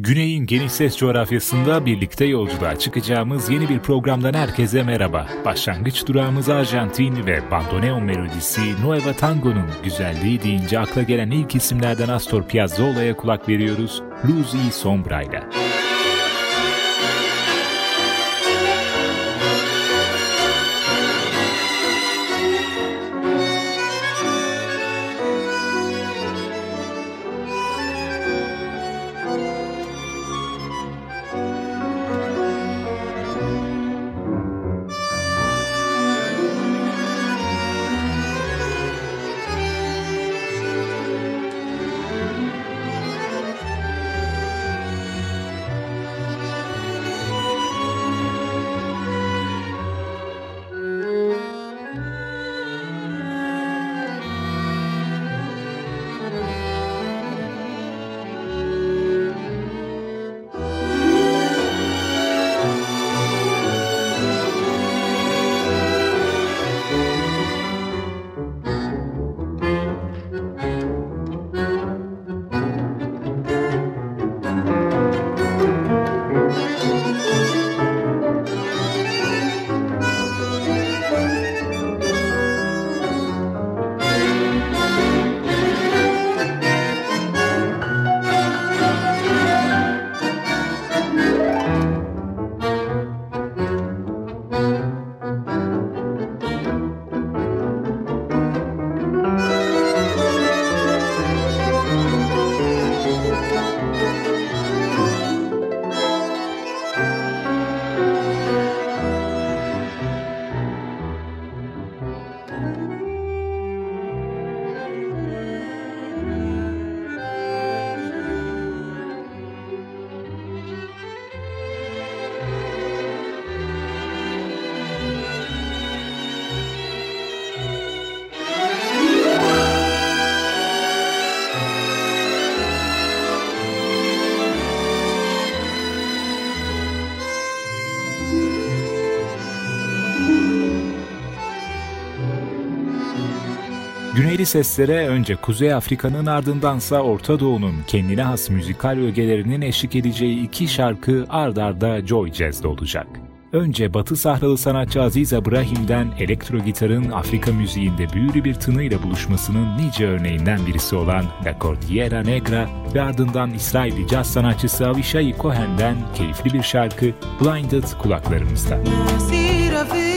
Güney'in geniş ses coğrafyasında birlikte yolculuğa çıkacağımız yeni bir programdan herkese merhaba. Başlangıç durağımız Arjantin ve bandoneon melodisi Nueva Tango'nun güzelliği deyince akla gelen ilk isimlerden Astor Piazzolla'ya kulak veriyoruz, Luz y Sombra ile. Güneyli seslere önce Kuzey Afrika'nın ardındansa Orta Doğu'nun kendine has müzikal ögelerinin eşlik edeceği iki şarkı ard arda Joy Jazz'de olacak. Önce Batı sahralı sanatçı Aziz Abrahim'den elektro gitarın Afrika müziğinde büyülü bir tınıyla buluşmasının nice örneğinden birisi olan La Cordillera Negra ve ardından İsrailli caz sanatçısı Avishai Cohen'den keyifli bir şarkı Blinded kulaklarımızda. I've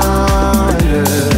parle.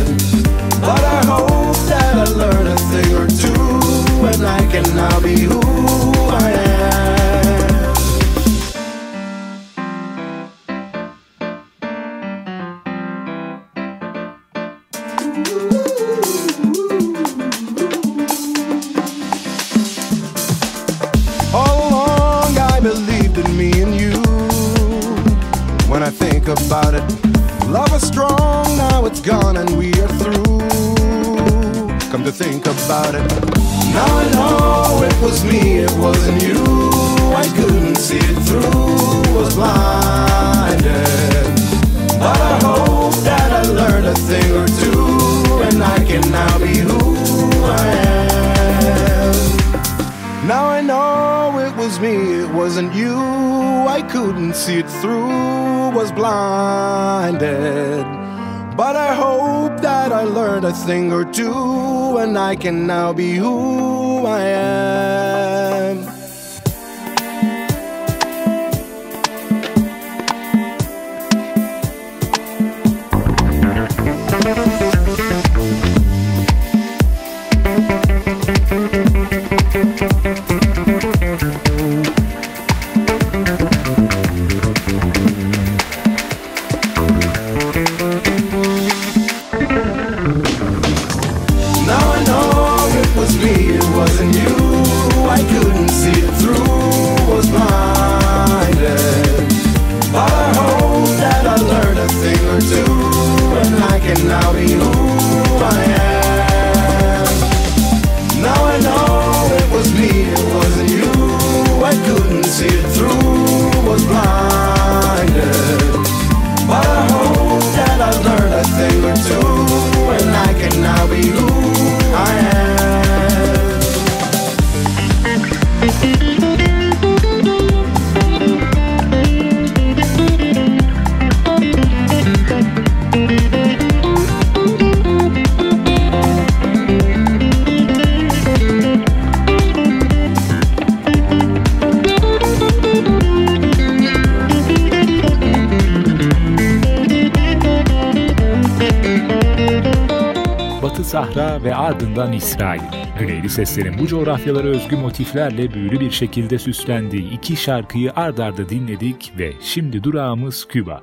Through, was blinded. But I hope that I learned a thing or two, and I can now be who I am. Laurino ardından İsrail. Güneyli seslerin bu coğrafyalara özgü motiflerle büyülü bir şekilde süslendiği iki şarkıyı ard arda dinledik ve şimdi durağımız Küba.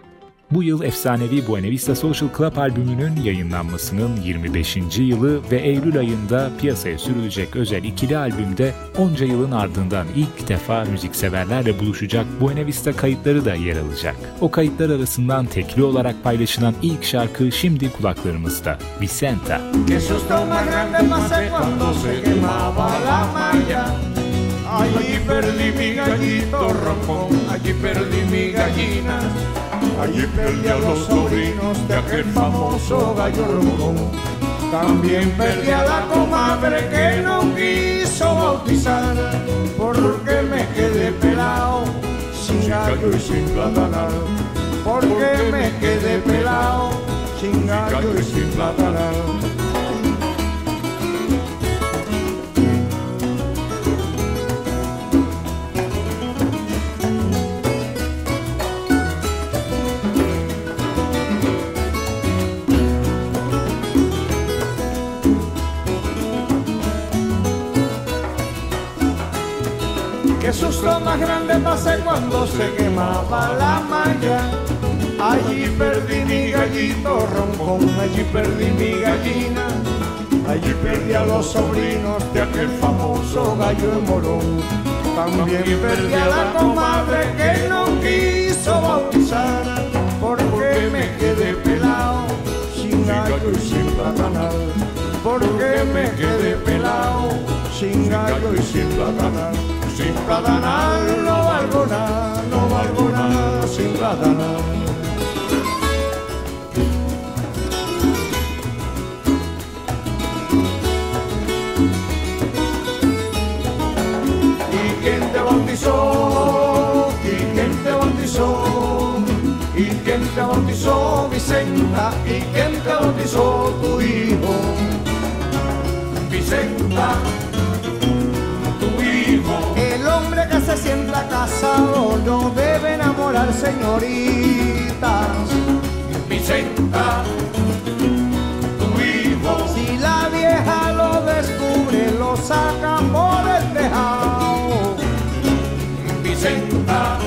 Bu yıl efsanevi Buena Vista Social Club albümünün yayınlanmasının 25. yılı ve Eylül ayında piyasaya sürülecek özel ikili albümde onca yılın ardından ilk defa müzikseverlerle buluşacak Buena Vista kayıtları da yer alacak. O kayıtlar arasından tekli olarak paylaşılan ilk şarkı şimdi kulaklarımızda. Vicenta. Allí perdí mi gallito rojo, allí perdí mi gallina. Allí perdí a los sobrinos de aquel famoso gallo rojo. También perdí a la comadre que no quiso bautizar, porque me quedé pelado, sin gallo y sin platanal. Porque me quedé pelado, sin gallo y sin platanal. Cuando se quemaba la malla. Allí perdí mi gallito roncón, allí perdí mi gallina. Allí perdí a los sobrinos de aquel famoso gallo de morón. También perdí a la comadre que no quiso bautizar, porque me quedé pelado, sin gallo y sin platanal. Porque me quedé pelado, sin gallo y sin platanal. Sin platanal no valgo nada, no valgo nada sin platanal. ¿Y quién te bautizó? ¿Y quién te bautizó? ¿Y quién te bautizó, Vicenta? ¿Y quién te bautizó tu hijo? Vicenta, casado no debe enamorar señoritas. Vicenta, tu hijo. Si la vieja lo descubre, lo sacan por el tejado. Vicenta,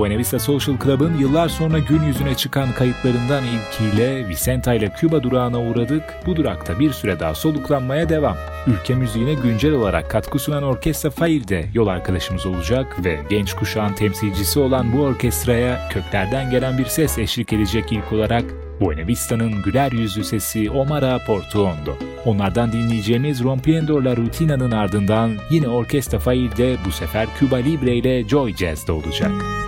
Buena Vista Social Club'ın yıllar sonra gün yüzüne çıkan kayıtlarından ilkiyle Vicenta ile Küba durağına uğradık, bu durakta bir süre daha soluklanmaya devam. Ülke müziğine güncel olarak katkı sunan Orkestra Fail de yol arkadaşımız olacak ve genç kuşağın temsilcisi olan bu orkestraya köklerden gelen bir ses eşlik edecek ilk olarak Buena Vista'nın güler yüzlü sesi Omara Portuondo. Onlardan dinleyeceğimiz Rompiendo la Rutina'nın ardından yine Orkestra Fail'de bu sefer Cuba Libre ile Joy Jazz'da olacak.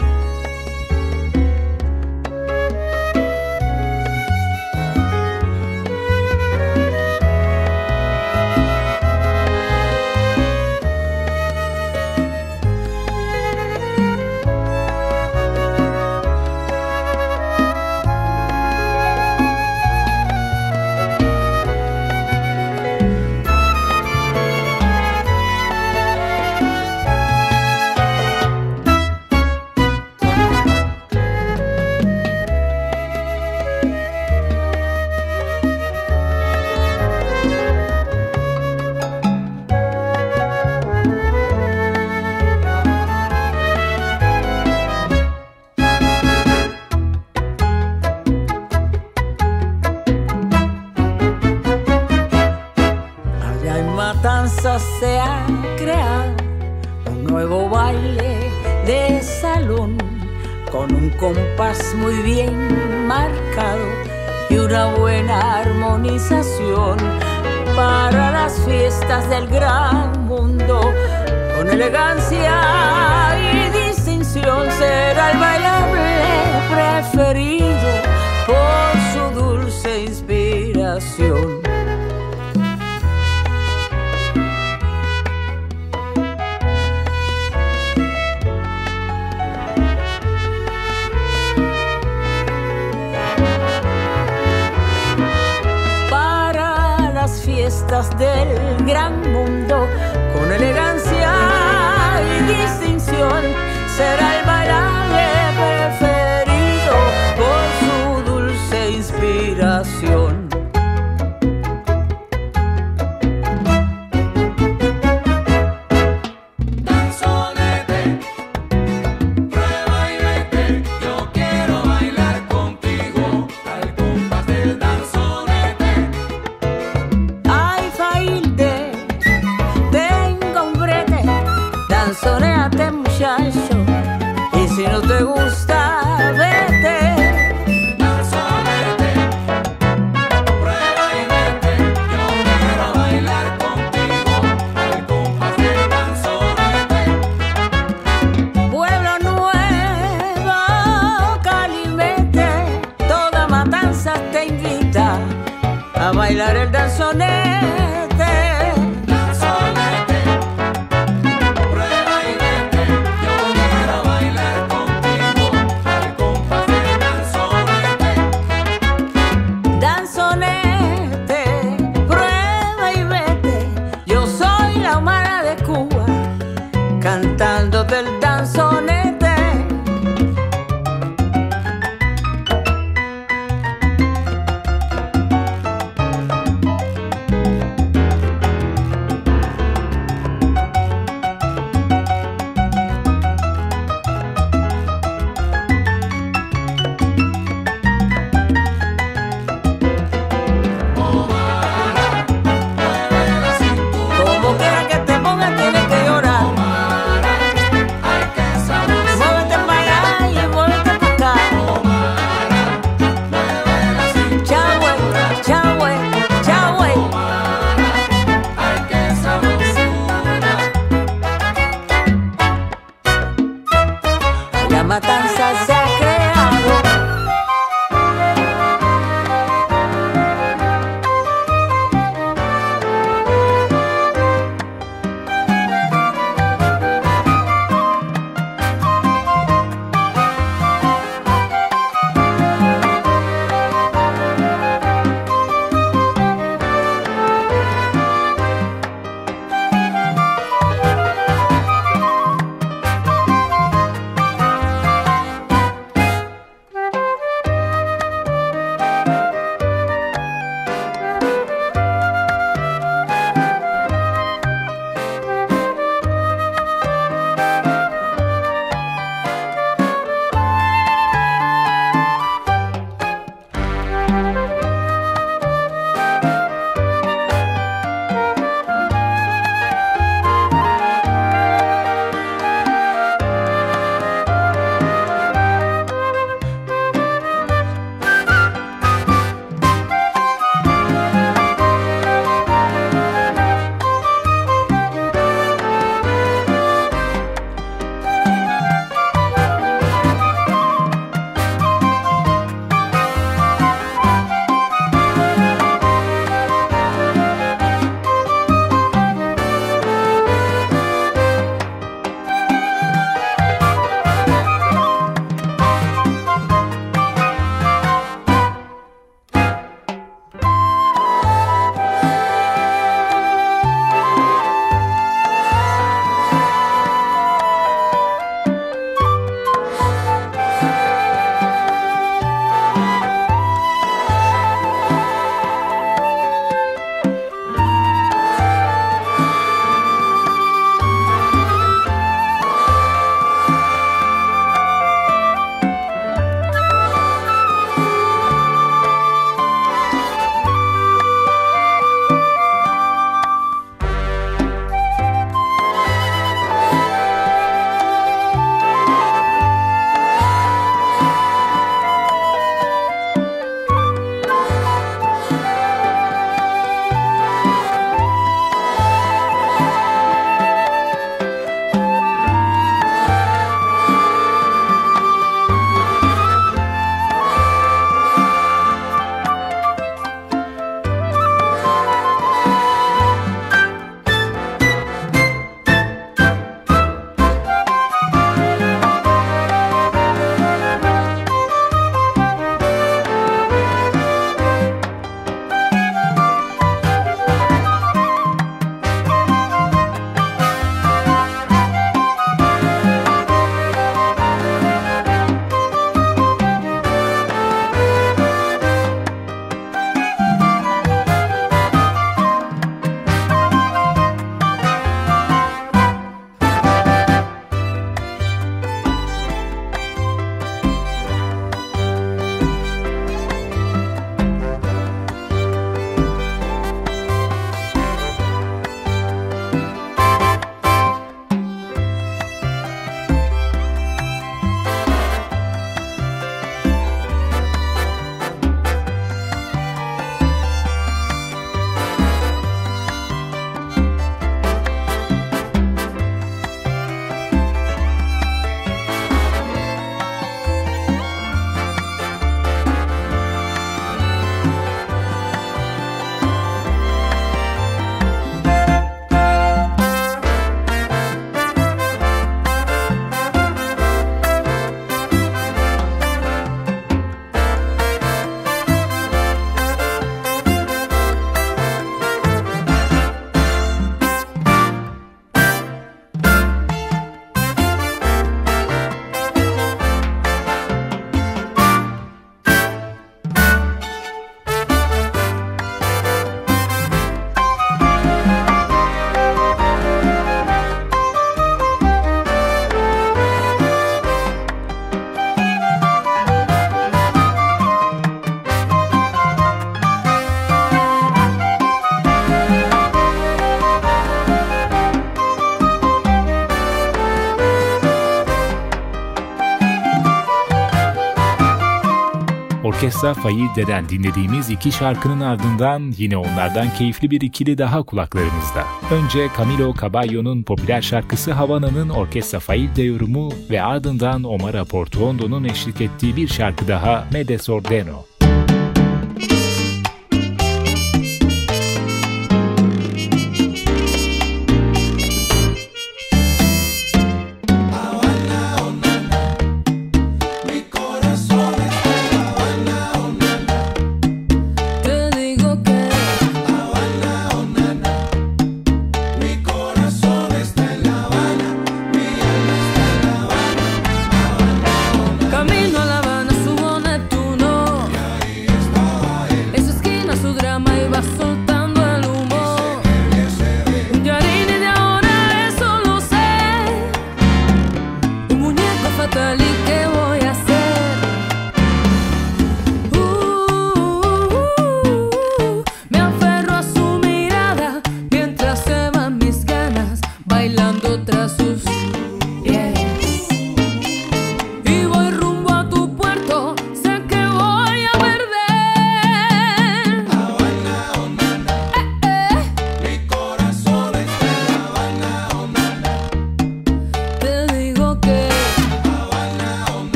Orkestra Failde'den dinlediğimiz iki şarkının ardından yine onlardan keyifli bir ikili daha kulaklarımızda. Önce Camilo Caballo'nun popüler şarkısı Havana'nın Orkestra Failde yorumu ve ardından Omar Portuondo'nun eşlik ettiği bir şarkı daha Me Desordeno.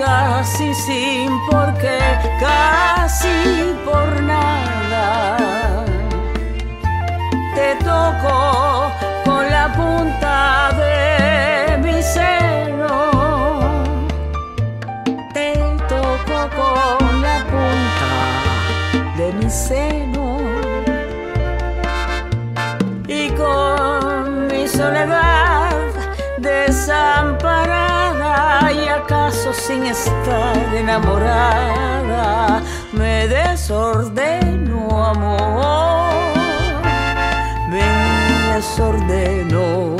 Casi sin por qué, casi por nada. Te toco con la punta de mi seno. Te toco con mi seno y con mi soledad acaso sin estar enamorada me desordeno amor. Me desordeno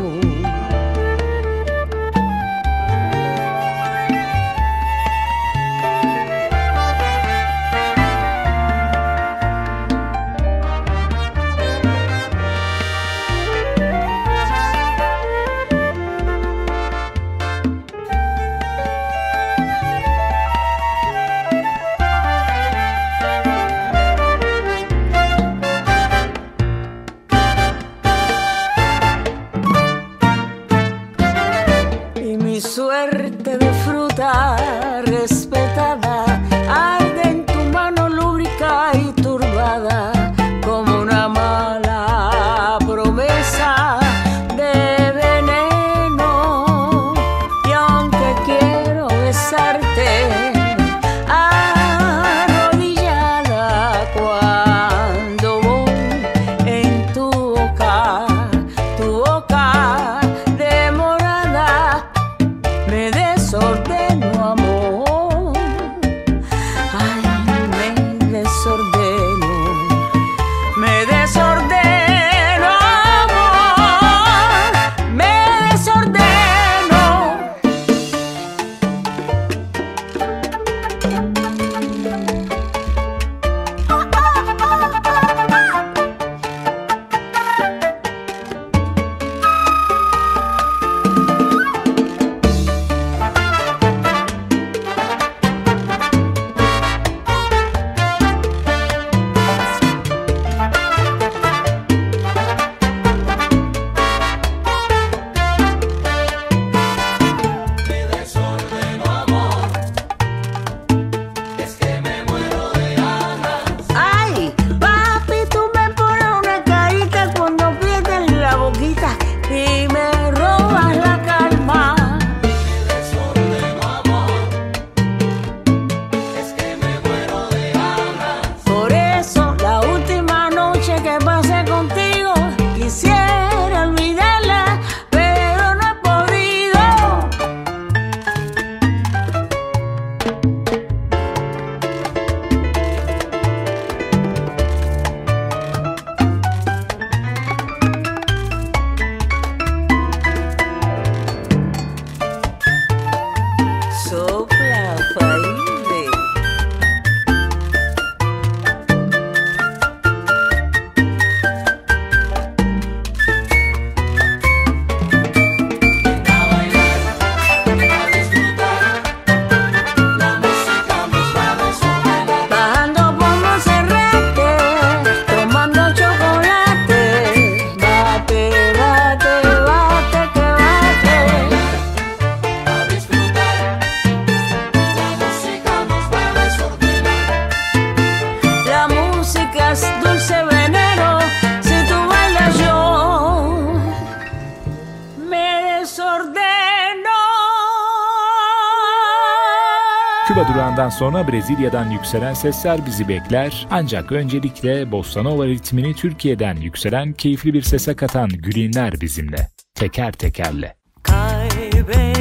sonra Brezilya'dan yükselen sesler bizi bekler. Ancak öncelikle Bossa Nova ritmini Türkiye'den yükselen keyifli bir sese katan Gülinler bizimle. Teker tekerle. Kaybettim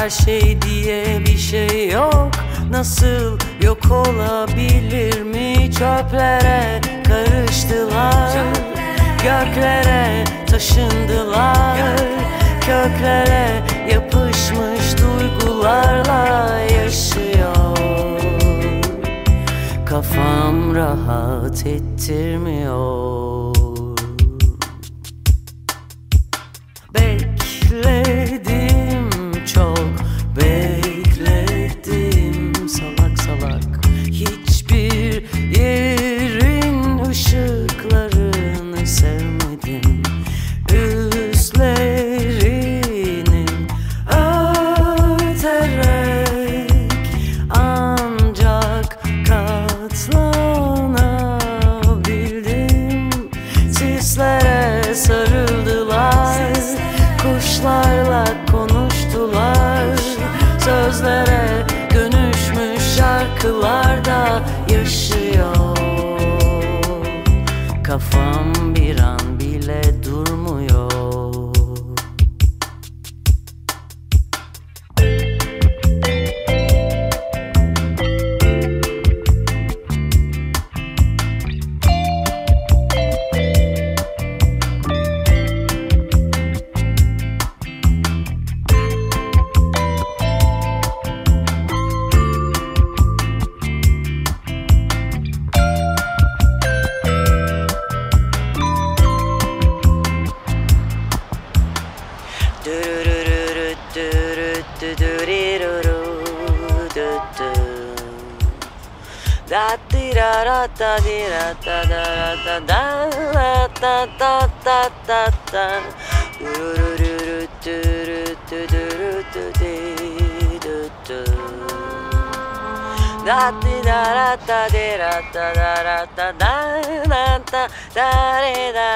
her şey diye bir şey yok. Nasıl yok olabilir mi? Çöplere karıştılar. Göklere taşındılar. Köklere yapışmış duygularla yaşıyor. Kafam rahat ettirmiyor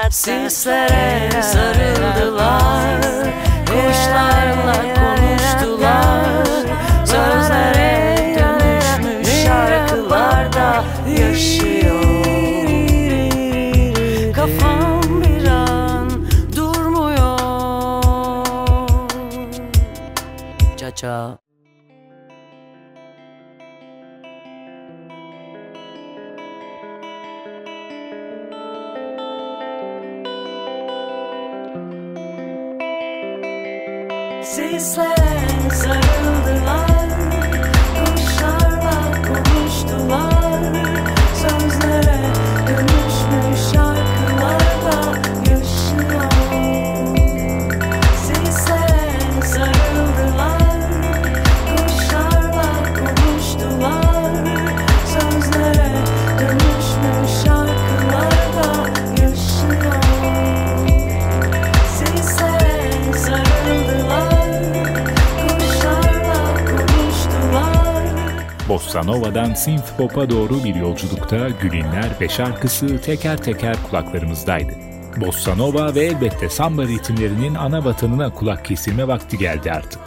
Sislere sarıldılar Kuşlarla konuştular Sözlere dönüşmüş şarkılarda yaşıyor. Kafam bir an durmuyor. Cha cha biggest lies are the lies. Bossa Nova'dan synth pop'a doğru bir yolculukta Gülinler ve şarkısı teker teker kulaklarımızdaydı. Bossa Nova ve elbette samba ritimlerinin ana vatanına kulak kesilme vakti geldi artık.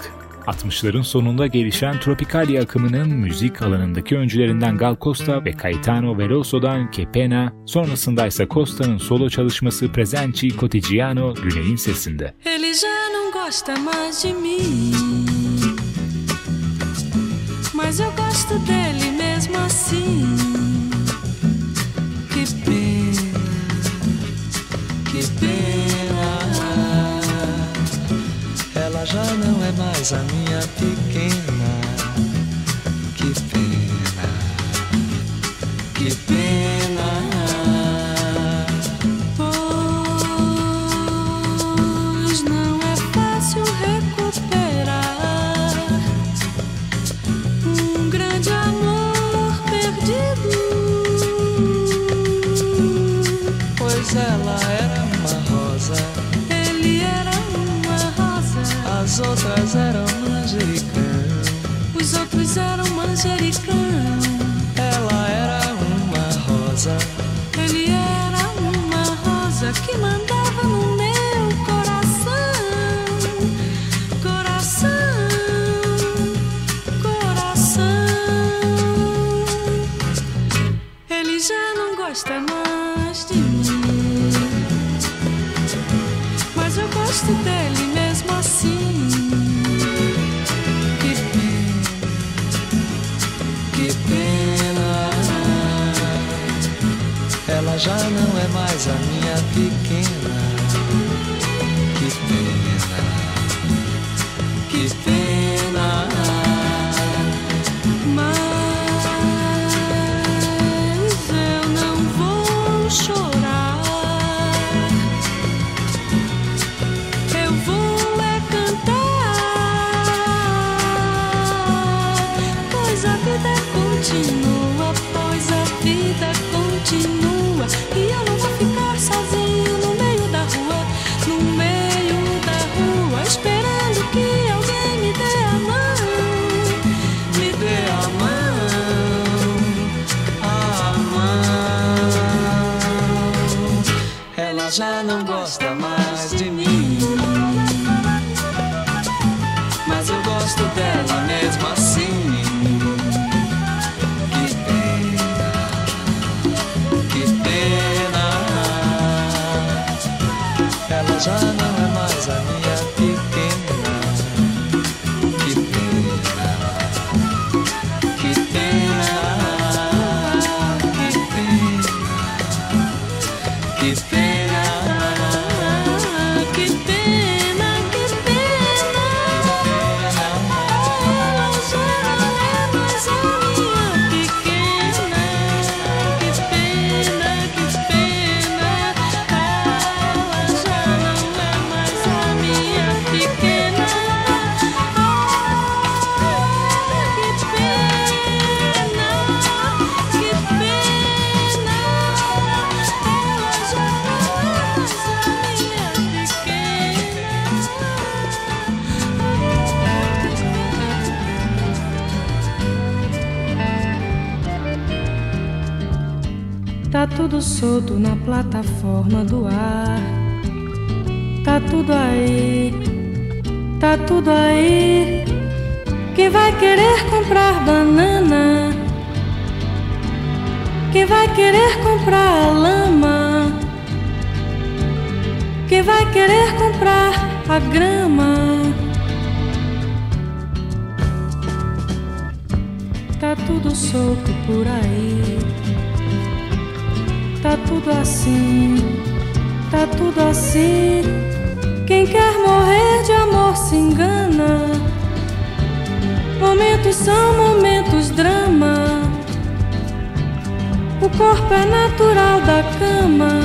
60'ların sonunda gelişen Tropikalia akımının müzik alanındaki öncülerinden Gal Costa ve Caetano Veloso'dan Kepena, sonrasında ise Costa'nın solo çalışması Presenti Cotidiano Güney'in sesinde. Ele já não gosta mais de mim mas eu gosto dele mesmo assim. Que pena, que pena. Ela já não é mais a minha pequena. Plataforma do ar. Tá tudo aí, tá tudo aí. Quem vai querer comprar banana? Quem vai querer comprar lama? Quem vai querer comprar a grama? Tá tudo solto por aí. Tá tudo assim, tá tudo assim. Quem quer morrer de amor se engana. Momentos são momentos drama. O corpo é natural da cama.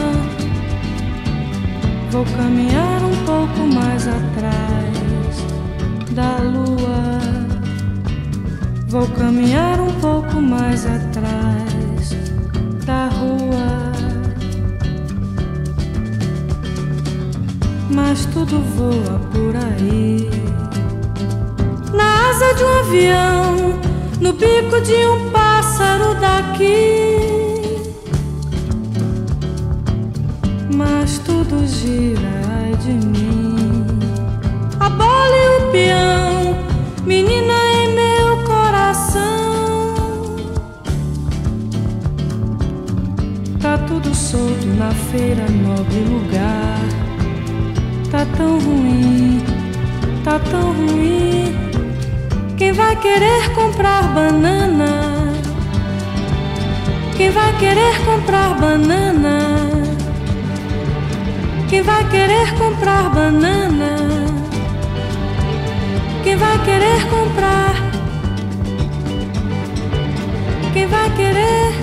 Vou caminhar um pouco mais atrás da lua. Vou caminhar um pouco mais atrás da rua. Mas tudo voa por aí. Na asa de um avião, no bico de um pássaro daqui. Mas tudo gira ai de mim. A bola e o peão, menina em meu coração. Tá tudo solto na feira, nobre lugar. Tá tão ruim, tá tão ruim. Quem vai querer comprar banana? Quem vai querer comprar banana? Quem vai querer comprar banana? Quem vai querer comprar? Quem vai querer?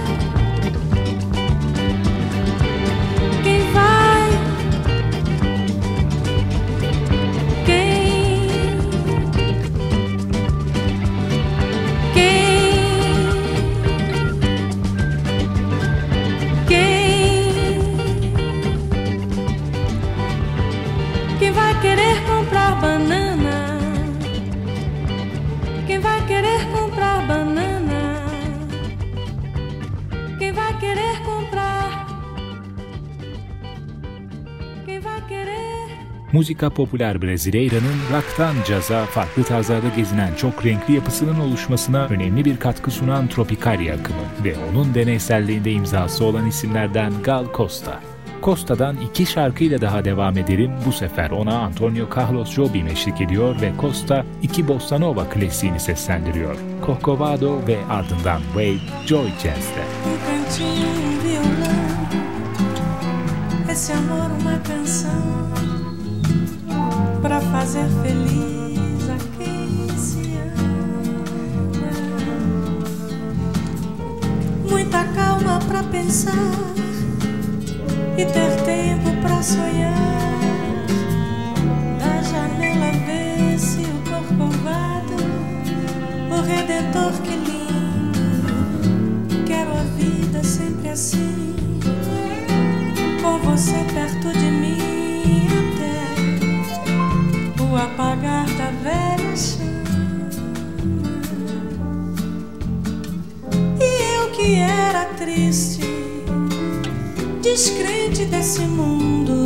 Musika Popüler Brasileira'nın rock'tan caza, farklı tarzlarda gezinen çok renkli yapısının oluşmasına önemli bir katkı sunan Tropicalia akımı ve onun deneyselliğinde imzası olan isimlerden Gal Costa. Costa'dan iki şarkıyla daha devam edelim. Bu sefer ona Antonio Carlos Jobim eşlik ediyor ve Costa iki Bossa Nova klasiğini seslendiriyor. Corcovado ve ardından Wave Joy Jazz'de. Esse amor uma canção fazer feliz a quem se ama. Muita calma para pensar e ter tempo para sonhar. Da janela vê-se o corcovado, o redentor que lindo. Quero a vida sempre assim, com você perto de mim da velha chama. E eu que era triste descrente desse mundo.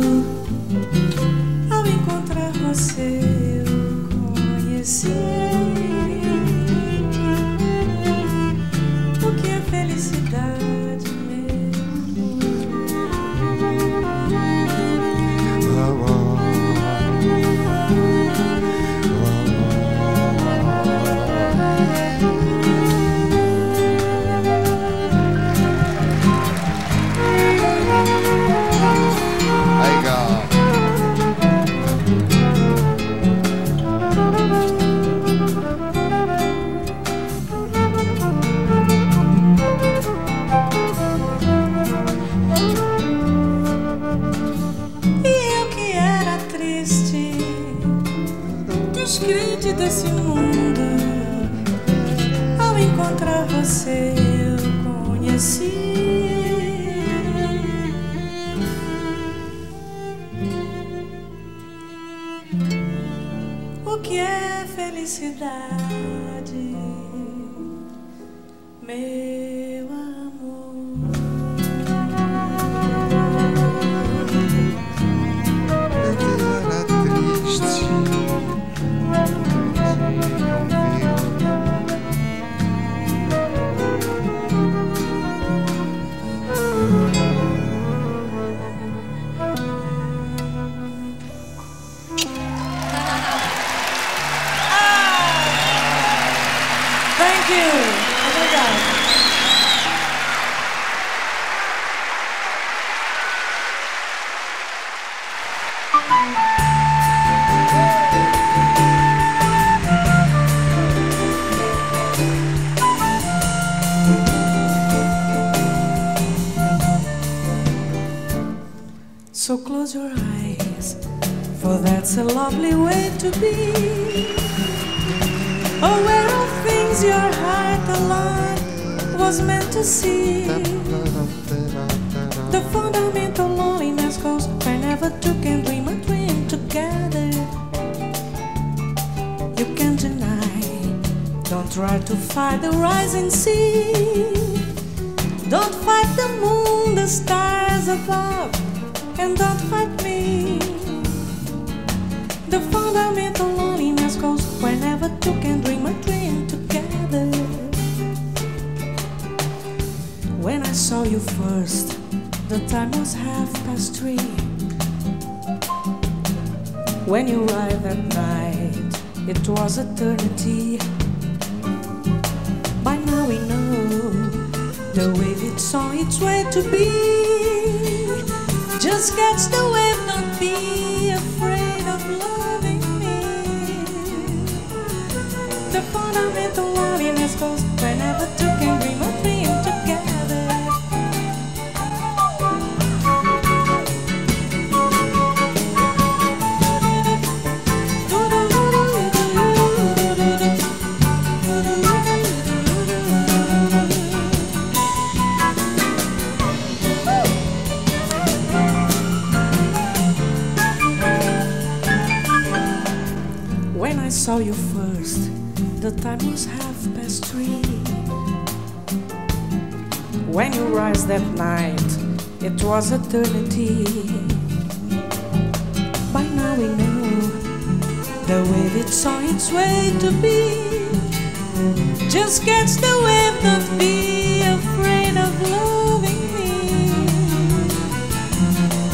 The fundamental loneliness goes whenever two can dream a dream together. You can't deny, don't try to fight the rising sea. Don't fight the moon, the stars above and don't fight me. The fundamental loneliness goes whenever two can dream a dream saw you first, the time was half past three. When you arrived at night, it was eternity. By now we know the wave it's on its way to be. Just catch the wave, don't be afraid of loving me. The fundamental loneliness goes whenever two can dream Rise that night, it was eternity. By now we know the wave it's on its way to be. Just catch the wave, don't be afraid of loving me.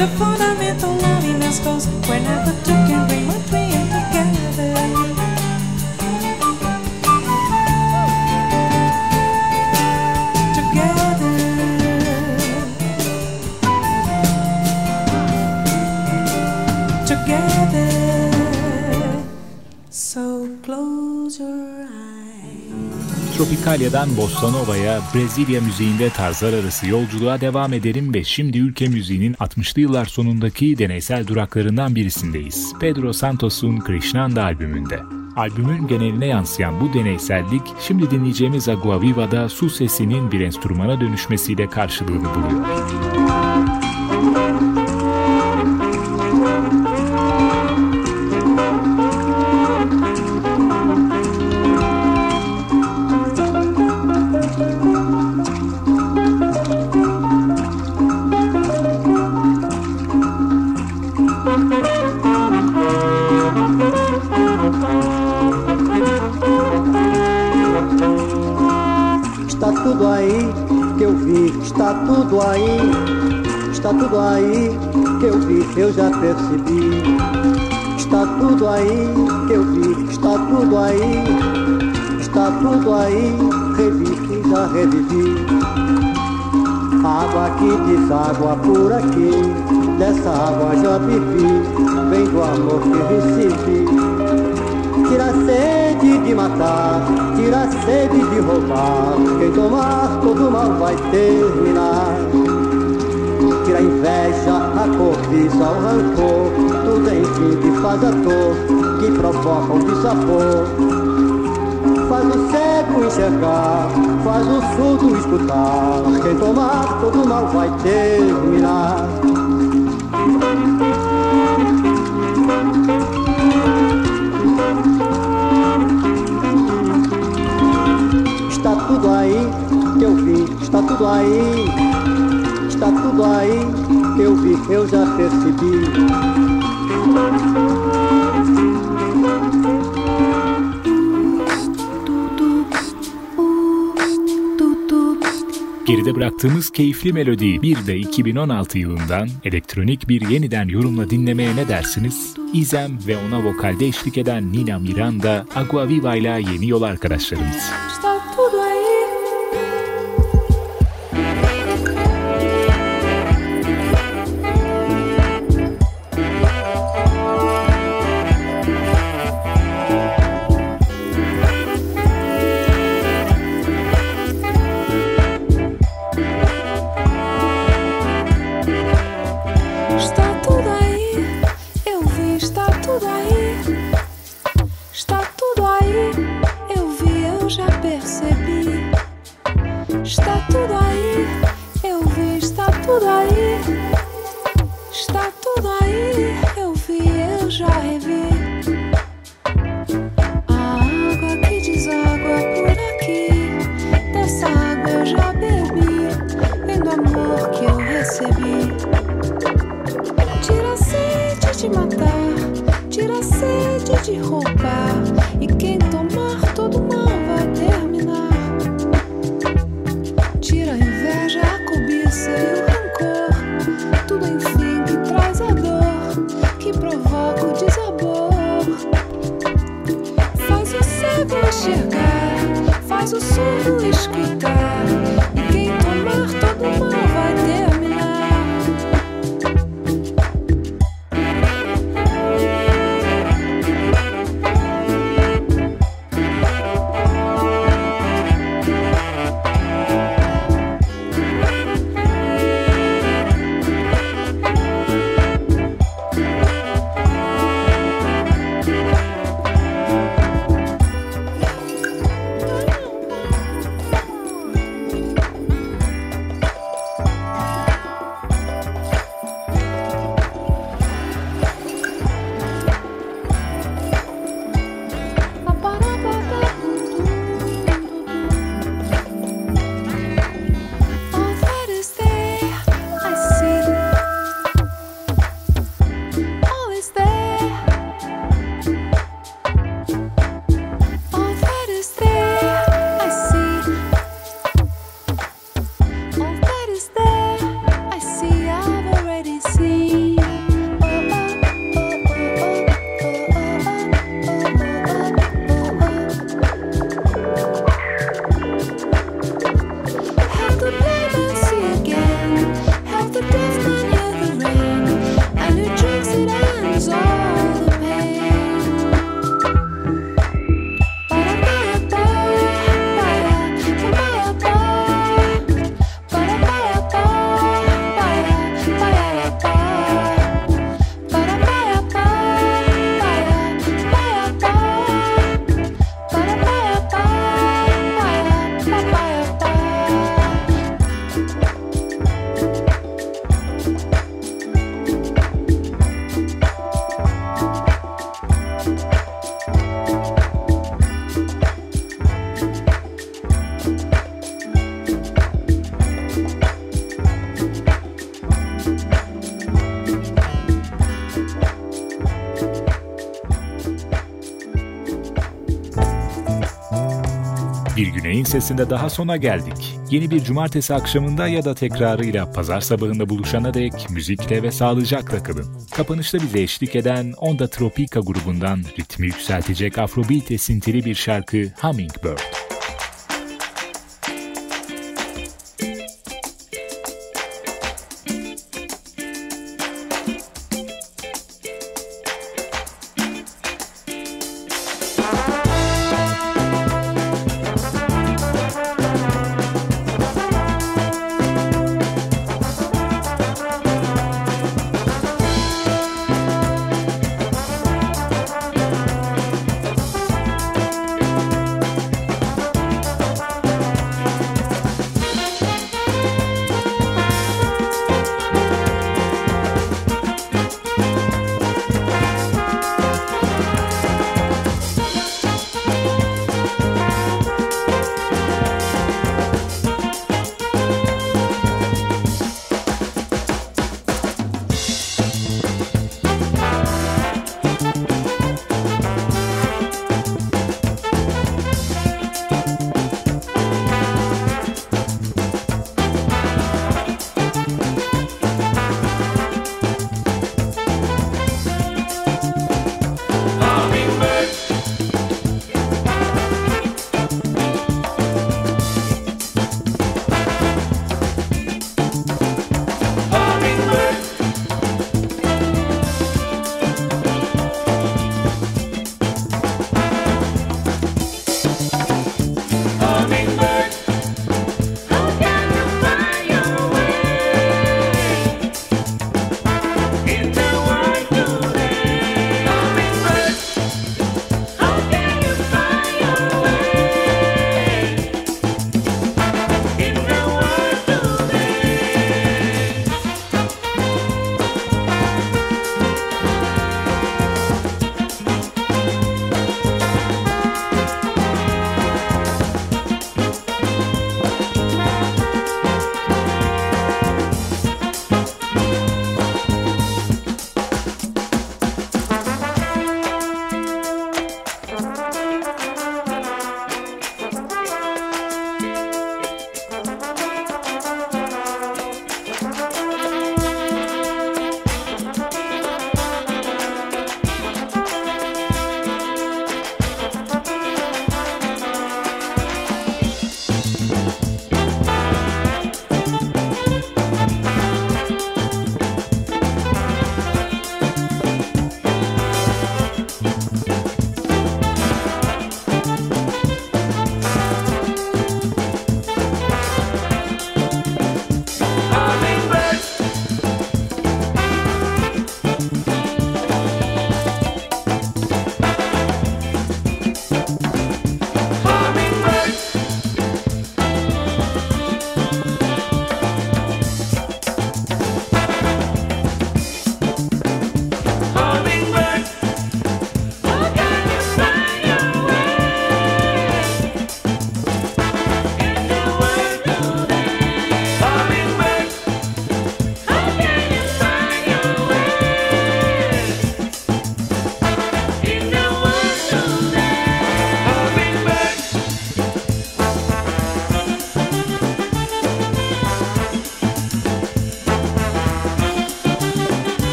The fundamental loneliness goes whenever two Tropikalya'dan Bossa Nova'ya, Brezilya müziğinde tarzlar arası yolculuğa devam edelim ve şimdi ülke müziğinin 60'lı yıllar sonundaki deneysel duraklarından birisindeyiz. Pedro Santos'un Krishnanda albümünde. Albümün geneline yansıyan bu deneysellik, şimdi dinleyeceğimiz Agua Viva'da su sesinin bir enstrümana dönüşmesiyle karşılığını buluyor. Eu já percebi. Está tudo aí que eu vi, está tudo aí, está tudo aí, revi e já revivi. Água que deságua por aqui, dessa água já bebi, vem do amor que recebi. Tira a sede de matar, tira a sede de roubar. Quem tomar todo mal vai terminar. Tira a inveja, a cobiça, o rancor. Tudo enfim que faz a dor, que provoca um dissabor. Faz o cego enxergar, faz o surdo escutar. Quem tomar todo mal vai terminar. Está tudo aí que eu vi, está tudo aí, está tudo aí eu vi, eu já percebi. Geride bıraktığımız keyifli melodiyi bir de 2016 yılından elektronik bir yeniden yorumla dinlemeye ne dersiniz? İzem ve ona vokalde eşlik eden Nina Miranda, Agua Viva ile yeni yol arkadaşlarımız. Tira a sede de matar, tira a sede de roubar. Eksesinde daha sona geldik. Yeni bir cumartesi akşamında ya da tekrarıyla pazar sabahında buluşana dek müzikle ve sağlıcakla kalın. Kapanışta bize eşlik eden Onda Tropica grubundan ritmi yükseltecek Afrobeat esintili bir şarkı Hummingbird.